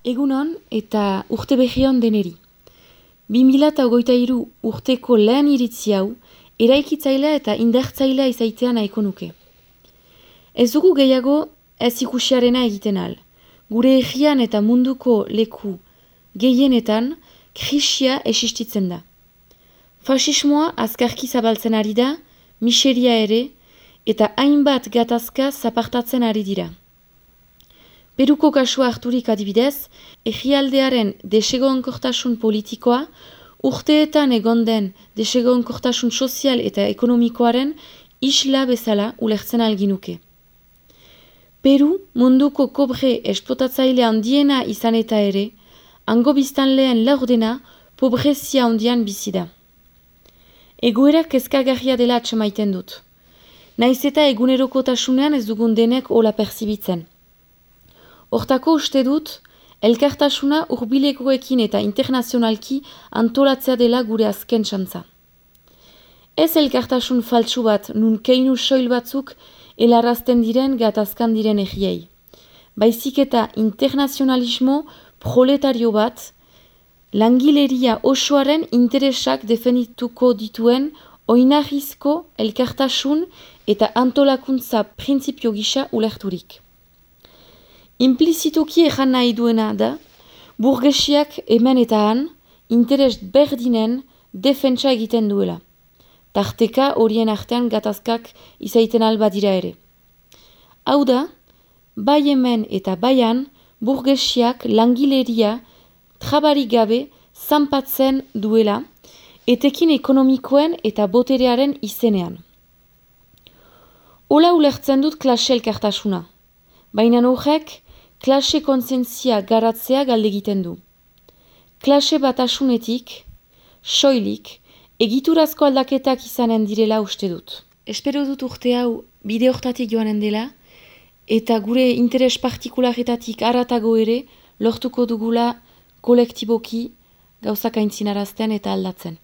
Egunon eta urte behion deneri. 2008 urteko lehen iritzi hau, eraikitzailea eta indartzailea izaitean nahiko nuke. Ez dugu gehiago ez ikusiarena egiten al. Gure egian eta munduko leku gehienetan krisia esistitzen da. Fasismoa azkarki zabaltzen ari da, miseria ere, eta hainbat gatazka zapartatzen ari dira. Peruko kasua harturik adibidez, egialdearen desegonkortasun politikoa, urteetan egon den desegonkortasun sozial eta ekonomikoaren isla bezala ulertzen alginuke. Peru munduko kobre esplotatzaile handiena izan eta ere, ango biztan lehen laurdena pobrezia handian bizida. Egoera kezkagarria dela atxamaiten dut. Naiz eta egunerokotasunean ez dugun denek ola perzibitzen. Hortako uste dut, elkartasuna urbilekoekin eta internazionalki antolatzea dela gure azken txantza. Ez elkartasun faltsu bat nun keinu soil batzuk helarazten diren gatazkan diren egiei. Baizik eta internazionalismo proletario bat, langileria osoaren interesak defendituko dituen oinarrizko elkartasun eta antolakuntza printzipio gisa ulerturik. Implizituki ejan nahi duena da, burgesiak hemen eta han, interes berdinen defentsa egiten duela. Tarteka horien artean gatazkak izaiten alba dira ere. Hau da, bai hemen eta baian, burgesiak langileria trabarik gabe zanpatzen duela, etekin ekonomikoen eta boterearen izenean. Ola ulertzen dut klase elkartasuna, baina horrek klase kontzentzia garatzea galdegiten du. Klase batasunetik, soilik, egiturazko aldaketak izanen direla uste dut. Espero dut urte hau bide hortatik joanen dela, eta gure interes partikularetatik aratago ere lortuko dugula kolektiboki gauzak aintzinarazten eta aldatzen.